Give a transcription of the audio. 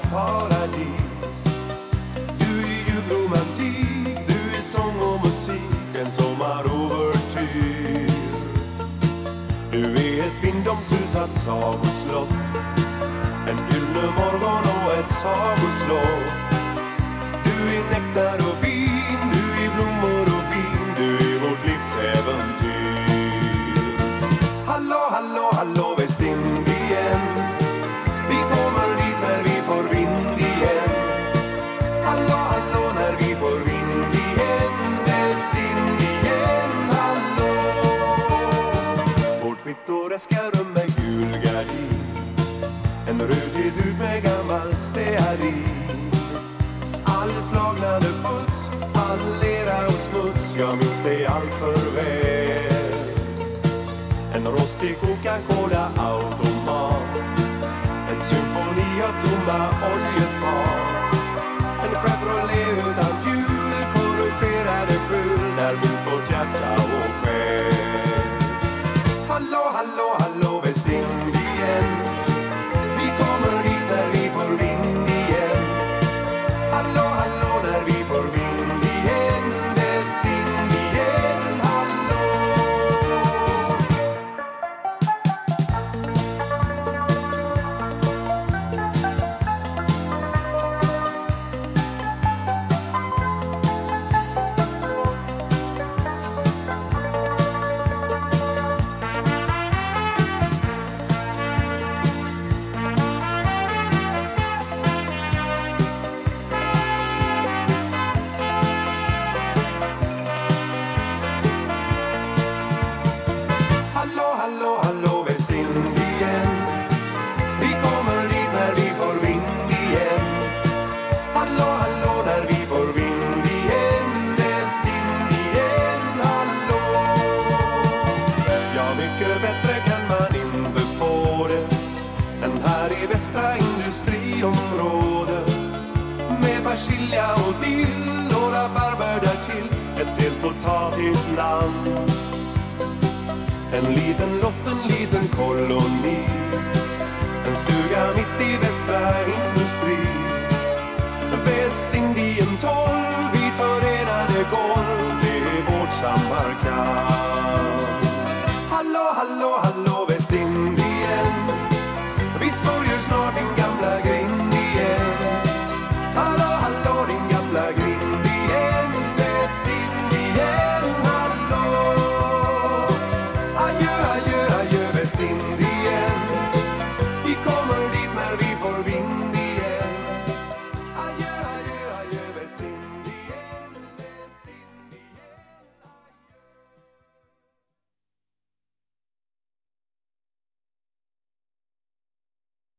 paradis. Du är ljuv romantik, du är sång och musik En sommarovertyr. Du är ett vindomsusat sagoslott En gyllene morgon och ett sagoslott. Pittoreska rum med gul gardin En rutig duk med gammal stearin. All flagnande puts, all lera och smuts. Jag minns det allt för väl. En rostig Coca-Cola-automat En symfoni av tomma oljefat. En Chevrolet utan hjul Korrigerade skjul. Där finns vårt hjärta och Hallå, hallå, i västra industriområdet med persilja och dill, några rabarber därtill, ett helt potatisland. En liten lott, en liten koloni, en stuga mitt i västra industri. Västindien 12 vid förenade golv, det är vårt Samarkand. Hallå, hallå, hallå Västindien snorting